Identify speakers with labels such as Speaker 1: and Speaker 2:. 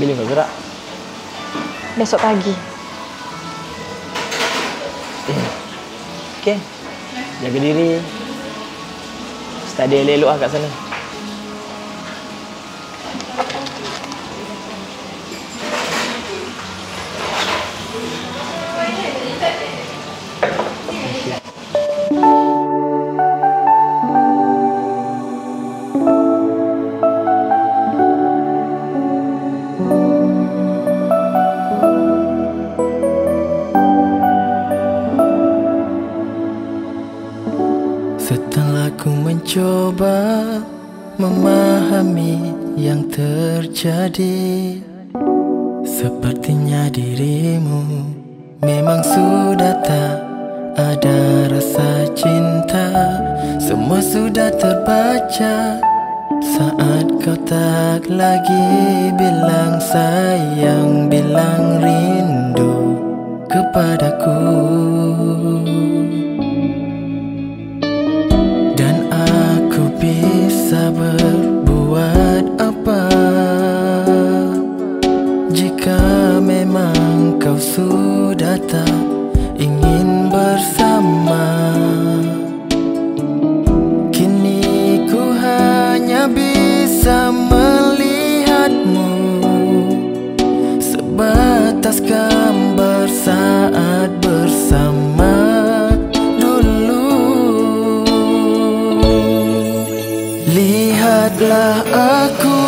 Speaker 1: Bila kau gerak?
Speaker 2: Besok pagi.
Speaker 1: Okey. Jaga diri. Study elok-elok lah kat sana.
Speaker 3: Setelah ku mencoba memahami yang terjadi. Sepertinya dirimu memang sudah tak ada rasa cinta. Semua sudah terbaca saat kau tak lagi bilang sayang Bilang rindu kepadaku Lihatlah aku